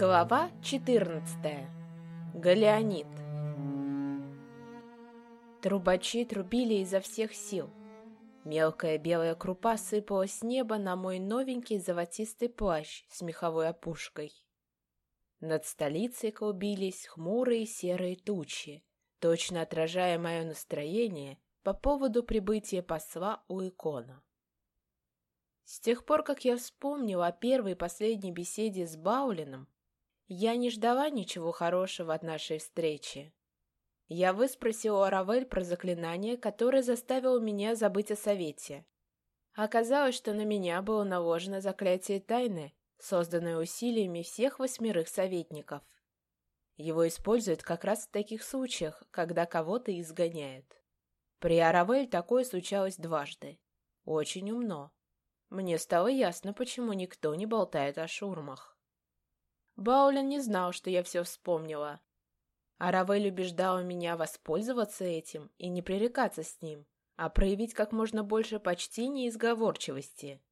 Глава 14. Галеонит. Трубачи трубили изо всех сил. Мелкая белая крупа сыпалась с неба на мой новенький золотистый плащ с меховой опушкой. Над столицей клубились хмурые серые тучи, точно отражая мое настроение по поводу прибытия посла у икона. С тех пор, как я вспомнила о первой и последней беседе с Баулином, я не ждала ничего хорошего от нашей встречи. Я выспросила у Равель про заклинание, которое заставило меня забыть о совете. Оказалось, что на меня было наложено заклятие тайны, созданное усилиями всех восьмерых советников. Его используют как раз в таких случаях, когда кого-то изгоняют. При Аравель такое случалось дважды. Очень умно. Мне стало ясно, почему никто не болтает о шурмах. Баулин не знал, что я все вспомнила. Аравель убеждала меня воспользоваться этим и не пререкаться с ним, а проявить как можно больше почтения и сговорчивости.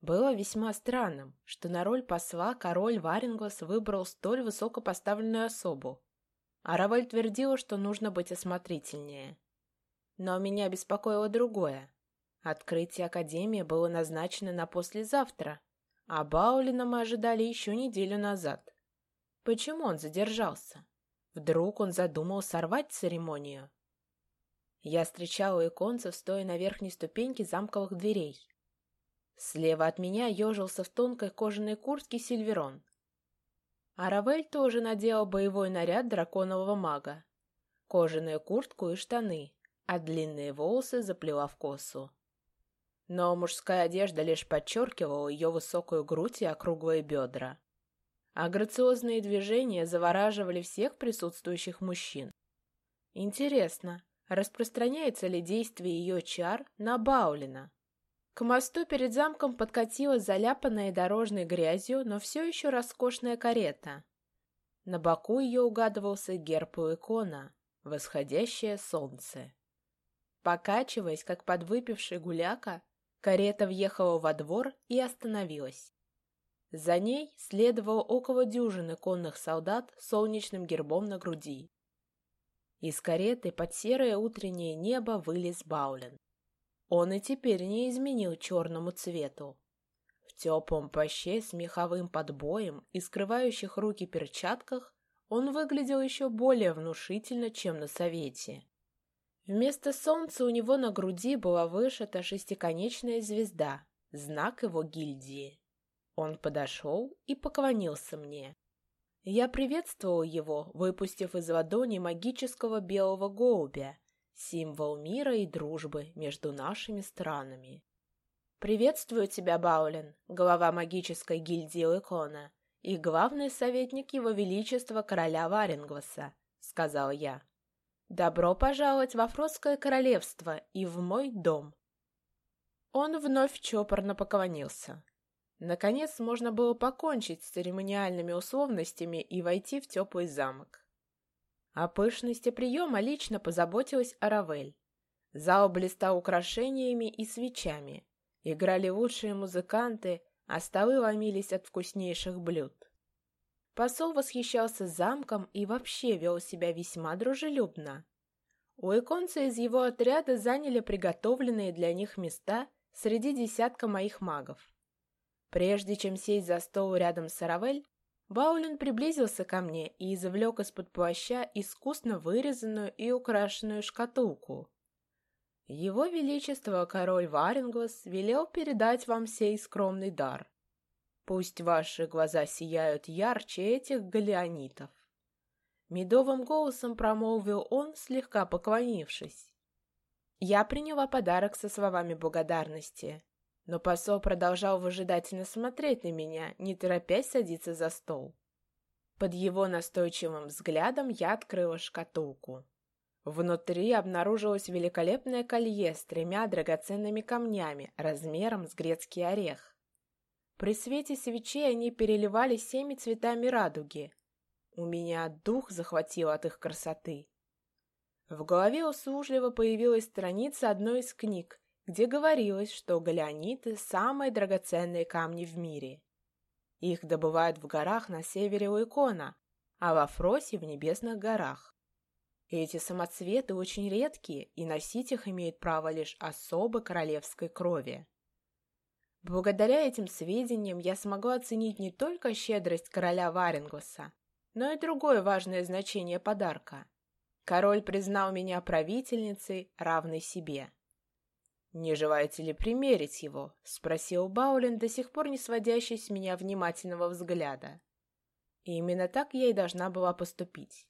Было весьма странным, что на роль посла король Варенглас выбрал столь высокопоставленную особу. Аравель твердила, что нужно быть осмотрительнее. Но меня беспокоило другое. Открытие Академии было назначено на послезавтра, а Баулина мы ожидали еще неделю назад. Почему он задержался? Вдруг он задумал сорвать церемонию? Я встречала иконцев, стоя на верхней ступеньке замковых дверей. Слева от меня ежился в тонкой кожаной куртке Сильверон. Аравель тоже надела боевой наряд драконового мага. Кожаную куртку и штаны, а длинные волосы заплела в косу. Но мужская одежда лишь подчеркивала ее высокую грудь и округлые бедра. А грациозные движения завораживали всех присутствующих мужчин. Интересно, распространяется ли действие ее чар на Баулина? К мосту перед замком подкатила заляпанная дорожной грязью, но все еще роскошная карета. На боку ее угадывался герб у икона — восходящее солнце. Покачиваясь, как подвыпивший гуляка, Карета въехала во двор и остановилась. За ней следовало около дюжины конных солдат с солнечным гербом на груди. Из кареты под серое утреннее небо вылез Баулин. Он и теперь не изменил черному цвету. В теплом плаще с меховым подбоем и скрывающих руки перчатках он выглядел еще более внушительно, чем на совете. Вместо солнца у него на груди была вышита шестиконечная звезда, знак его гильдии. Он подошел и поклонился мне. Я приветствовал его, выпустив из ладони магического белого голубя, символ мира и дружбы между нашими странами. «Приветствую тебя, Баулин, глава магической гильдии Лыкона и главный советник его величества короля Варенгваса», — сказал я. «Добро пожаловать во Фросское королевство и в мой дом!» Он вновь чопорно поклонился. Наконец можно было покончить с церемониальными условностями и войти в теплый замок. О пышности приема лично позаботилась Аравель. Зал блистал украшениями и свечами. Играли лучшие музыканты, а столы ломились от вкуснейших блюд. Посол восхищался замком и вообще вел себя весьма дружелюбно. У иконца из его отряда заняли приготовленные для них места среди десятка моих магов. Прежде чем сесть за стол рядом с Аравель, Баулин приблизился ко мне и извлек из-под плаща искусно вырезанную и украшенную шкатулку. Его Величество король Варенглас велел передать вам сей скромный дар. Пусть ваши глаза сияют ярче этих галеонитов. Медовым голосом промолвил он, слегка поклонившись. Я приняла подарок со словами благодарности, но посол продолжал выжидательно смотреть на меня, не торопясь садиться за стол. Под его настойчивым взглядом я открыла шкатулку. Внутри обнаружилось великолепное колье с тремя драгоценными камнями размером с грецкий орех. При свете свечей они переливались всеми цветами радуги. У меня дух захватил от их красоты. В голове услужливо появилась страница одной из книг, где говорилось, что галеониты – самые драгоценные камни в мире. Их добывают в горах на севере у Икона, а во Фросе в небесных горах. Эти самоцветы очень редкие, и носить их имеет право лишь особо королевской крови. Благодаря этим сведениям я смогу оценить не только щедрость короля Варингуса, но и другое важное значение подарка. Король признал меня правительницей, равной себе. «Не желаете ли примерить его?» — спросил Баулин, до сих пор не сводящий с меня внимательного взгляда. И именно так я и должна была поступить.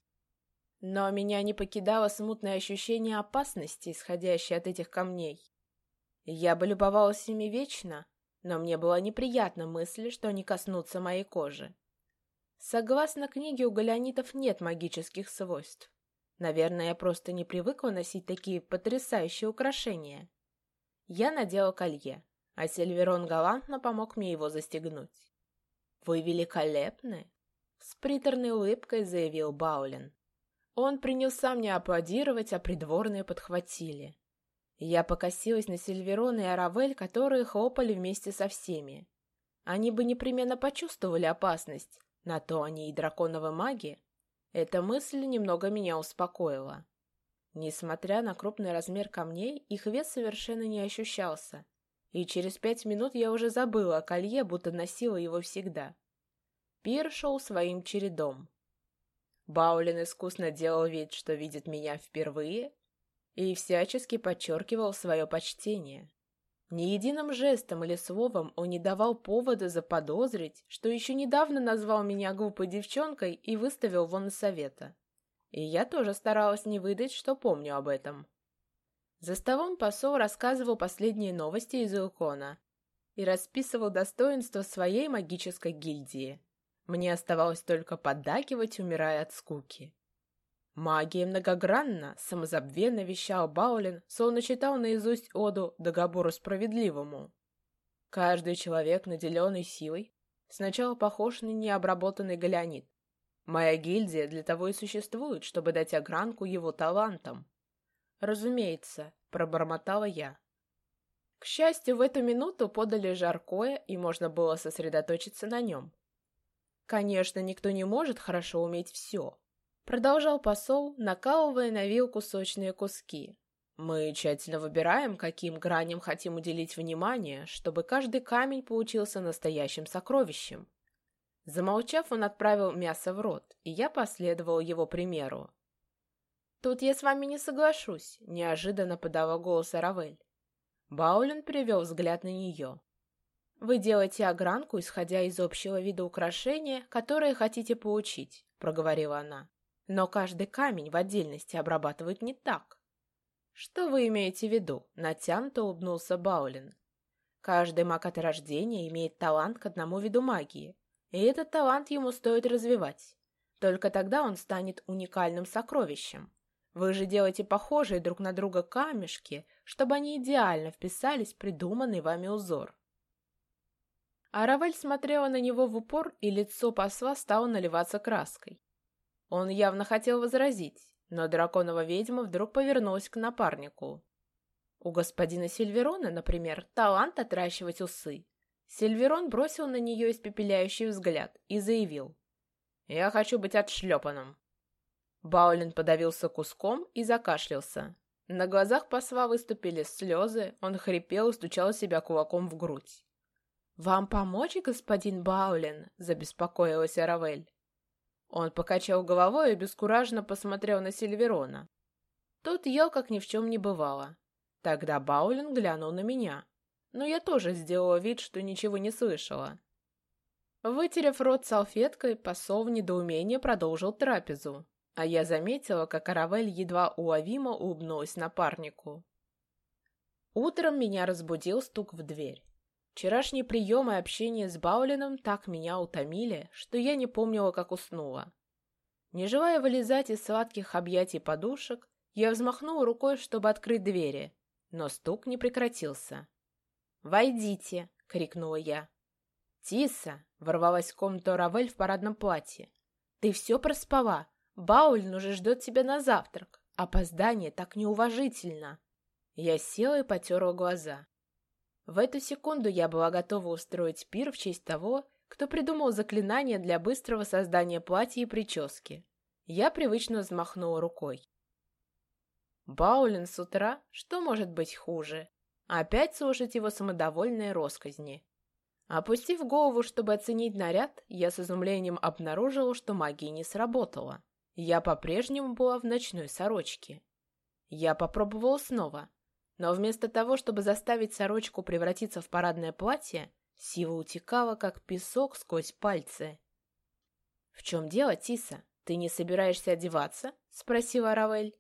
Но меня не покидало смутное ощущение опасности, исходящее от этих камней. Я бы любовалась ими вечно, но мне была неприятна мысль, что они коснутся моей кожи. Согласно книге, у галеонитов нет магических свойств. Наверное, я просто не привыкла носить такие потрясающие украшения. Я надела колье, а Сильверон галантно помог мне его застегнуть. «Вы великолепны!» — с приторной улыбкой заявил Баулин. Он принялся мне аплодировать, а придворные подхватили. Я покосилась на Сильверон и Аравель, которые хлопали вместе со всеми. Они бы непременно почувствовали опасность, на то они и драконовы маги. Эта мысль немного меня успокоила. Несмотря на крупный размер камней, их вес совершенно не ощущался, и через пять минут я уже забыла о колье, будто носила его всегда. Пир шел своим чередом. Баулин искусно делал вид, что видит меня впервые, и всячески подчеркивал свое почтение. Ни единым жестом или словом он не давал повода заподозрить, что еще недавно назвал меня глупой девчонкой и выставил вон из совета. И я тоже старалась не выдать, что помню об этом. За столом посол рассказывал последние новости из Илкона и расписывал достоинства своей магической гильдии. Мне оставалось только поддакивать, умирая от скуки. Магия многогранна, самозабвенно вещал Баулин, словно читал наизусть оду Дагобору Справедливому. Каждый человек, наделенный силой, сначала похож на необработанный галеонит. Моя гильдия для того и существует, чтобы дать огранку его талантам. Разумеется, пробормотала я. К счастью, в эту минуту подали жаркое, и можно было сосредоточиться на нем. Конечно, никто не может хорошо уметь все. Продолжал посол, накалывая на вилку сочные куски. Мы тщательно выбираем, каким граням хотим уделить внимание, чтобы каждый камень получился настоящим сокровищем. Замолчав, он отправил мясо в рот, и я последовал его примеру. «Тут я с вами не соглашусь», — неожиданно подала голос Аравель. Баулин перевел взгляд на нее. Вы делаете огранку, исходя из общего вида украшения, которое хотите получить, проговорила она. Но каждый камень в отдельности обрабатывают не так. Что вы имеете в виду? Натянуто улыбнулся Баулин. Каждый маг от рождения имеет талант к одному виду магии, и этот талант ему стоит развивать. Только тогда он станет уникальным сокровищем. Вы же делаете похожие друг на друга камешки, чтобы они идеально вписались в придуманный вами узор. Аравель смотрела на него в упор, и лицо посла стало наливаться краской. Он явно хотел возразить, но драконова ведьма вдруг повернулась к напарнику. У господина Сильверона, например, талант отращивать усы. Сильверон бросил на нее испепеляющий взгляд и заявил. «Я хочу быть отшлепанным». Баулин подавился куском и закашлялся. На глазах посла выступили слезы, он хрипел и стучал себя кулаком в грудь. «Вам помочь, господин Баулин?» — забеспокоилась Аравель. Он покачал головой и бескуражно посмотрел на Сильверона. Тот ел, как ни в чем не бывало. Тогда Баулин глянул на меня, но я тоже сделала вид, что ничего не слышала. Вытерев рот салфеткой, посол в недоумении продолжил трапезу, а я заметила, как Аравель едва уловимо улыбнулась напарнику. Утром меня разбудил стук в дверь. Вчерашний прием и общение с Баулином так меня утомили, что я не помнила, как уснула. Не желая вылезать из сладких объятий подушек, я взмахнула рукой, чтобы открыть двери, но стук не прекратился. «Войдите!» — крикнула я. «Тиса!» — ворвалась в комнату Равель в парадном платье. «Ты все проспала! Баулин уже ждет тебя на завтрак! Опоздание так неуважительно!» Я села и потерла глаза. В эту секунду я была готова устроить пир в честь того, кто придумал заклинание для быстрого создания платья и прически. Я привычно взмахнула рукой. Баулин с утра, что может быть хуже? Опять слушать его самодовольные росказни. Опустив голову, чтобы оценить наряд, я с изумлением обнаружила, что магия не сработала. Я по-прежнему была в ночной сорочке. Я попробовала снова, но вместо того, чтобы заставить сорочку превратиться в парадное платье, сила утекала, как песок сквозь пальцы. «В чем дело, Тиса? Ты не собираешься одеваться?» — спросила Равель.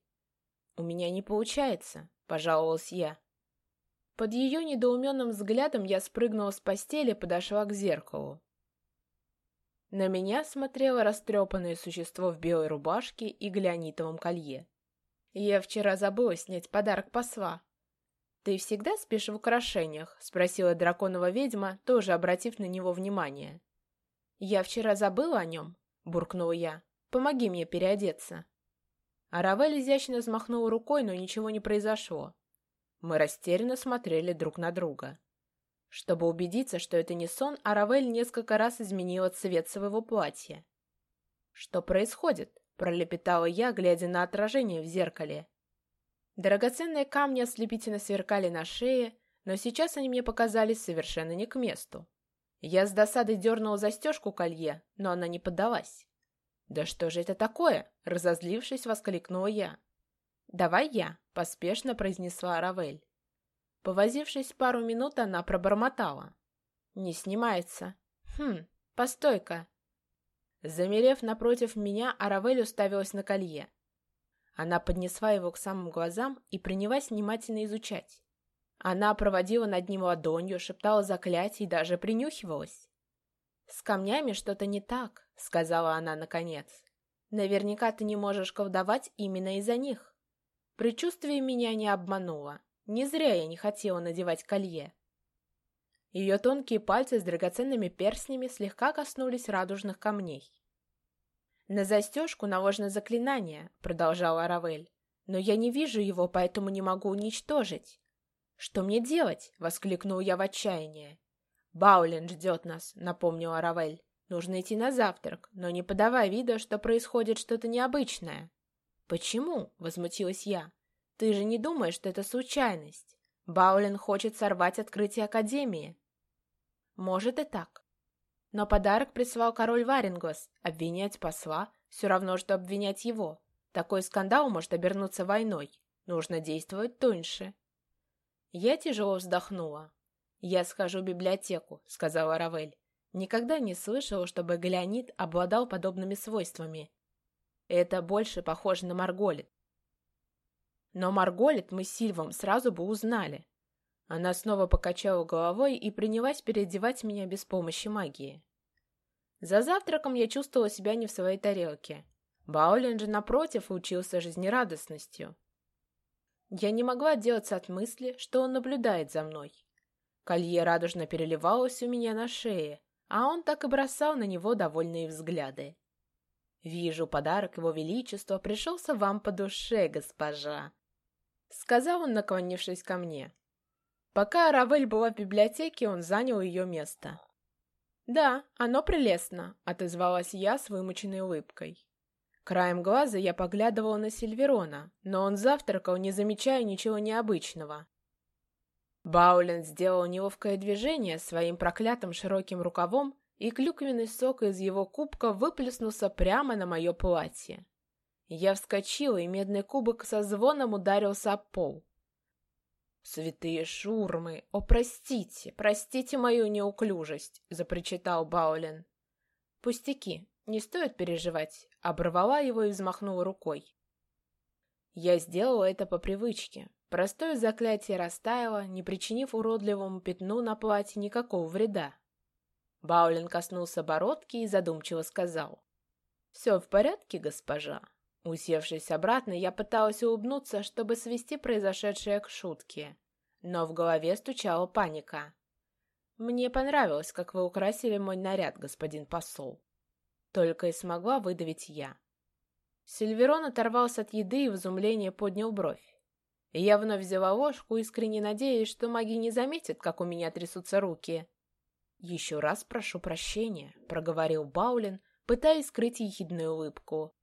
«У меня не получается», — пожаловалась я. Под ее недоуменным взглядом я спрыгнула с постели и подошла к зеркалу. На меня смотрело растрепанное существо в белой рубашке и глянитовом колье. Я вчера забыла снять подарок посла. «Ты всегда спишь в украшениях?» — спросила драконова ведьма, тоже обратив на него внимание. «Я вчера забыла о нем?» — буркнула я. «Помоги мне переодеться». Аравель изящно взмахнула рукой, но ничего не произошло. Мы растерянно смотрели друг на друга. Чтобы убедиться, что это не сон, Аравель несколько раз изменила цвет своего платья. «Что происходит?» — пролепетала я, глядя на отражение в зеркале. Драгоценные камни ослепительно сверкали на шее, но сейчас они мне показались совершенно не к месту. Я с досадой дернула застежку колье, но она не поддалась. «Да что же это такое?» — разозлившись, воскликнула я. «Давай я», — поспешно произнесла Равель. Повозившись пару минут, она пробормотала. «Не снимается. Хм, постой-ка». Замерев напротив меня, Аравель уставилась на колье. Она поднесла его к самым глазам и принялась внимательно изучать. Она проводила над ним ладонью, шептала заклятие и даже принюхивалась. «С камнями что-то не так», — сказала она наконец. «Наверняка ты не можешь колдовать именно из-за них». Предчувствие меня не обмануло. Не зря я не хотела надевать колье. Ее тонкие пальцы с драгоценными перстнями слегка коснулись радужных камней. «На застежку наложено заклинание», — продолжала Равель. «Но я не вижу его, поэтому не могу уничтожить». «Что мне делать?» — воскликнул я в отчаянии. «Баулин ждет нас», — напомнила Равель. «Нужно идти на завтрак, но не подавай вида, что происходит что-то необычное». «Почему?» — возмутилась я. «Ты же не думаешь, что это случайность? Баулин хочет сорвать открытие Академии». «Может и так. Но подарок прислал король Варингос. Обвинять посла — все равно, что обвинять его. Такой скандал может обернуться войной. Нужно действовать тоньше». Я тяжело вздохнула. «Я схожу в библиотеку», — сказала Равель. Никогда не слышала, чтобы Галеонид обладал подобными свойствами. Это больше похоже на Марголит. Но Марголит мы с Сильвом сразу бы узнали. Она снова покачала головой и принялась переодевать меня без помощи магии. За завтраком я чувствовала себя не в своей тарелке. Баулин же, напротив, учился жизнерадостностью. Я не могла отделаться от мысли, что он наблюдает за мной. Колье радужно переливалось у меня на шее, а он так и бросал на него довольные взгляды. «Вижу, подарок его величества пришелся вам по душе, госпожа», — сказал он, наклонившись ко мне. Пока Равель была в библиотеке, он занял ее место. «Да, оно прелестно», — отозвалась я с вымученной улыбкой. Краем глаза я поглядывала на Сильверона, но он завтракал, не замечая ничего необычного. Баулин сделал неловкое движение своим проклятым широким рукавом и клюквенный сок из его кубка выплеснулся прямо на мое платье. Я вскочила, и медный кубок со звоном ударился об пол. «Святые шурмы! О, простите, простите мою неуклюжесть!» — запричитал Баулин. «Пустяки, не стоит переживать», — оборвала его и взмахнула рукой. Я сделала это по привычке. Простое заклятие растаяло, не причинив уродливому пятну на платье никакого вреда. Баулин коснулся бородки и задумчиво сказал. «Все в порядке, госпожа?» Усевшись обратно, я пыталась улыбнуться, чтобы свести произошедшее к шутке. Но в голове стучала паника. «Мне понравилось, как вы украсили мой наряд, господин посол». Только и смогла выдавить я. Сильверон оторвался от еды и в изумлении поднял бровь. Я вновь взяла ложку, искренне надеясь, что маги не заметят, как у меня трясутся руки. «Еще раз прошу прощения», — проговорил Баулин, пытаясь скрыть ехидную улыбку.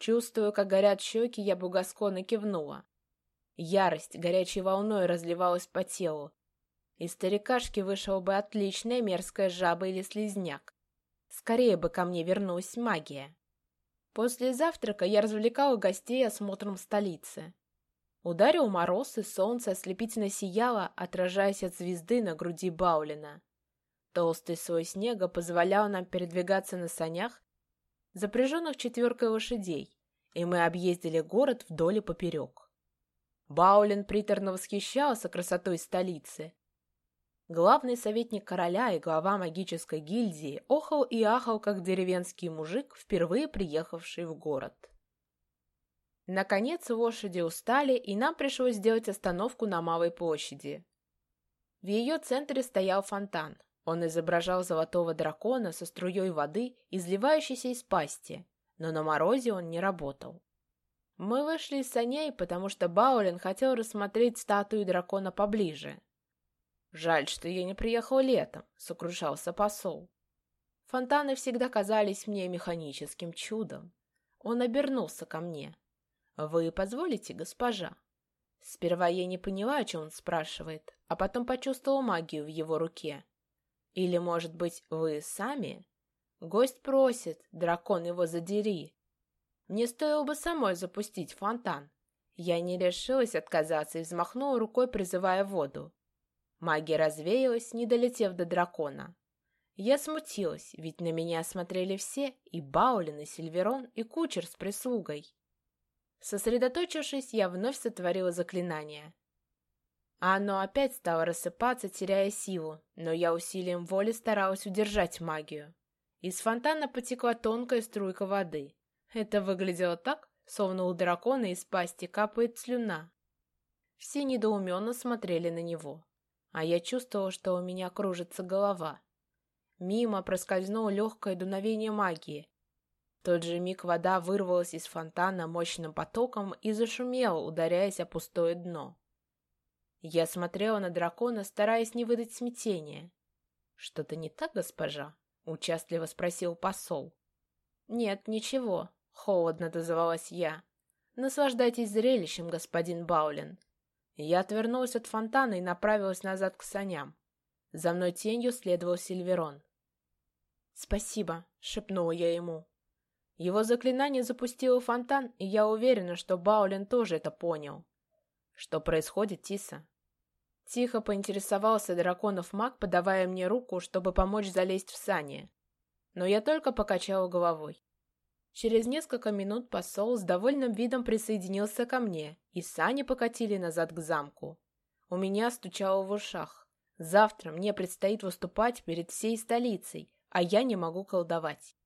Чувствую, как горят щеки, я бугасконно кивнула. Ярость горячей волной разливалась по телу. Из старикашки вышел бы отличная мерзкая жаба или слизняк. Скорее бы ко мне вернулась магия. После завтрака я развлекала гостей осмотром столицы. Ударил мороз, и солнце ослепительно сияло, отражаясь от звезды на груди Баулина. Толстый слой снега позволял нам передвигаться на санях, запряженных четверкой лошадей, и мы объездили город вдоль и поперек. Баулин приторно восхищался красотой столицы. Главный советник короля и глава магической гильдии охал и ахал, как деревенский мужик, впервые приехавший в город. Наконец лошади устали, и нам пришлось сделать остановку на Малой площади. В ее центре стоял фонтан. Он изображал золотого дракона со струей воды, изливающейся из пасти, но на морозе он не работал. Мы вышли из саней, потому что Баулин хотел рассмотреть статую дракона поближе. «Жаль, что я не приехал летом», — сокрушался посол. Фонтаны всегда казались мне механическим чудом. Он обернулся ко мне. «Вы позволите, госпожа?» Сперва я не поняла, о чем он спрашивает, а потом почувствовала магию в его руке. «Или, может быть, вы сами?» «Гость просит, дракон его задери». Мне стоило бы самой запустить фонтан. Я не решилась отказаться и взмахнула рукой, призывая воду. Магия развеялась, не долетев до дракона. Я смутилась, ведь на меня смотрели все, и Баулин, и Сильверон, и кучер с прислугой. Сосредоточившись, я вновь сотворила заклинание. А оно опять стало рассыпаться, теряя силу, но я усилием воли старалась удержать магию. Из фонтана потекла тонкая струйка воды. Это выглядело так, словно у дракона из пасти капает слюна. Все недоуменно смотрели на него, а я чувствовала, что у меня кружится голова. Мимо проскользнуло легкое дуновение магии, тот же миг вода вырвалась из фонтана мощным потоком и зашумела, ударяясь о пустое дно. Я смотрела на дракона, стараясь не выдать смятения. «Что-то не так, госпожа?» — участливо спросил посол. «Нет, ничего», — холодно дозывалась я. «Наслаждайтесь зрелищем, господин Баулин». Я отвернулась от фонтана и направилась назад к саням. За мной тенью следовал Сильверон. «Спасибо», — шепнула я ему. Его заклинание запустило фонтан, и я уверена, что Баулин тоже это понял. Что происходит, Тиса? Тихо поинтересовался драконов маг, подавая мне руку, чтобы помочь залезть в сани. Но я только покачала головой. Через несколько минут посол с довольным видом присоединился ко мне, и сани покатили назад к замку. У меня стучало в ушах. Завтра мне предстоит выступать перед всей столицей, а я не могу колдовать.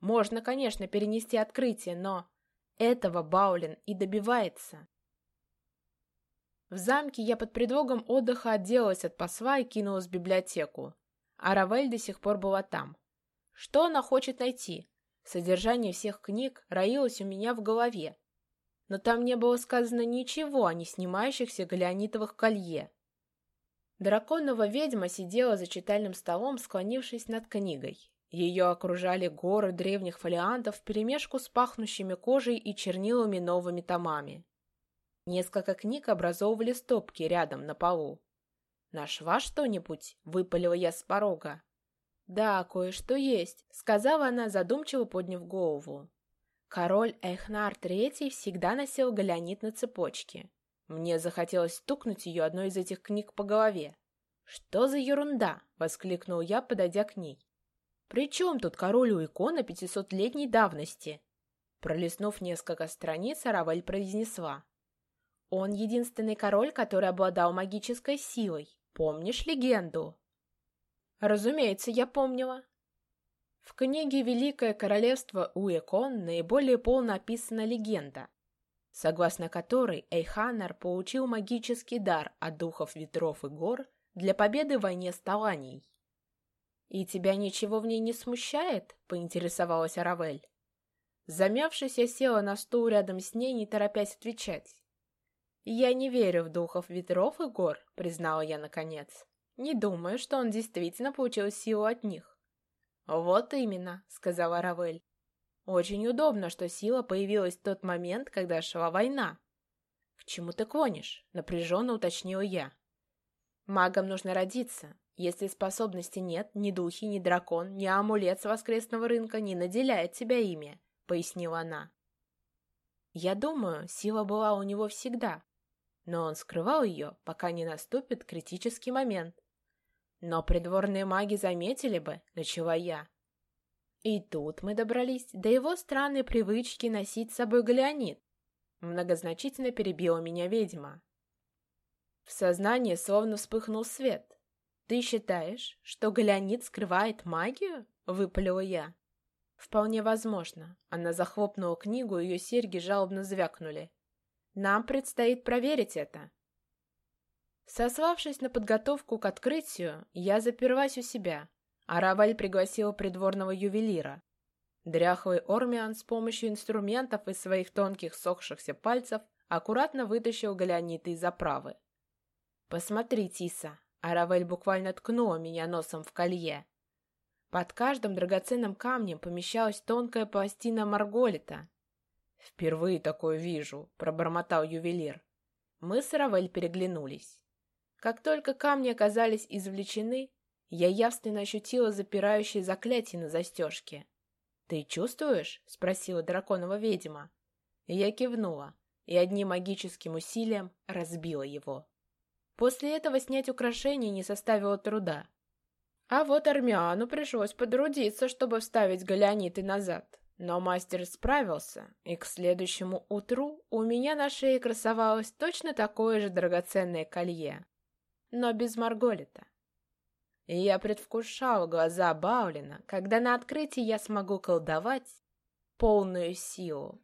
Можно, конечно, перенести открытие, но этого Баулин и добивается. В замке я под предлогом отдыха отделалась от посла и кинулась в библиотеку. А Равель до сих пор была там. Что она хочет найти? Содержание всех книг роилось у меня в голове. Но там не было сказано ничего о не снимающихся галеонитовых колье. Драконова ведьма сидела за читальным столом, склонившись над книгой. Ее окружали горы древних фолиантов вперемешку с пахнущими кожей и чернилами новыми томами. Несколько книг образовывали стопки рядом на полу. «Нашла что-нибудь?» — выпалила я с порога. «Да, кое-что есть», — сказала она, задумчиво подняв голову. Король Эхнар III всегда носил галеонит на цепочке. Мне захотелось стукнуть ее одной из этих книг по голове. «Что за ерунда?» — воскликнул я, подойдя к ней. «При чем тут король у икона пятисотлетней давности?» Пролистнув несколько страниц, Аравель произнесла. «Он единственный король, который обладал магической силой. Помнишь легенду?» «Разумеется, я помнила». В книге «Великое королевство Уэкон» наиболее полно описана легенда, согласно которой Эйханар получил магический дар от духов ветров и гор для победы в войне с Таланией. «И тебя ничего в ней не смущает?» — поинтересовалась Аравель. Замявшись, я села на стул рядом с ней, не торопясь отвечать. «Я не верю в духов ветров и гор», — признала я наконец. Не думаю, что он действительно получил силу от них. «Вот именно», — сказала Равель. «Очень удобно, что сила появилась в тот момент, когда шла война». «К чему ты клонишь?» — напряженно уточнила я. «Магам нужно родиться. Если способности нет, ни духи, ни дракон, ни амулет с воскресного рынка не наделяет тебя ими», — пояснила она. Я думаю, сила была у него всегда, но он скрывал ее, пока не наступит критический момент. Но придворные маги заметили бы, начала я. И тут мы добрались до его странной привычки носить с собой галеонит. Многозначительно перебила меня ведьма. В сознании словно вспыхнул свет. «Ты считаешь, что галеонит скрывает магию?» — выпалила я. «Вполне возможно». Она захлопнула книгу, ее серьги жалобно звякнули. Нам предстоит проверить это. Сославшись на подготовку к открытию, я заперлась у себя, а Раваль пригласила придворного ювелира. Дряхлый Ормиан с помощью инструментов из своих тонких сохшихся пальцев аккуратно вытащил галеониты из оправы. «Посмотри, Тиса!» Аравель буквально ткнула меня носом в колье. Под каждым драгоценным камнем помещалась тонкая пластина марголита, «Впервые такое вижу», — пробормотал ювелир. Мы с Равель переглянулись. Как только камни оказались извлечены, я явственно ощутила запирающее заклятие на застежке. «Ты чувствуешь?» — спросила драконова ведьма. Я кивнула и одним магическим усилием разбила его. После этого снять украшение не составило труда. А вот Армиану пришлось подрудиться, чтобы вставить галеониты назад. Но мастер справился, и к следующему утру у меня на шее красовалось точно такое же драгоценное колье, но без Марголита. И я предвкушал глаза Баулина, когда на открытии я смогу колдовать полную силу.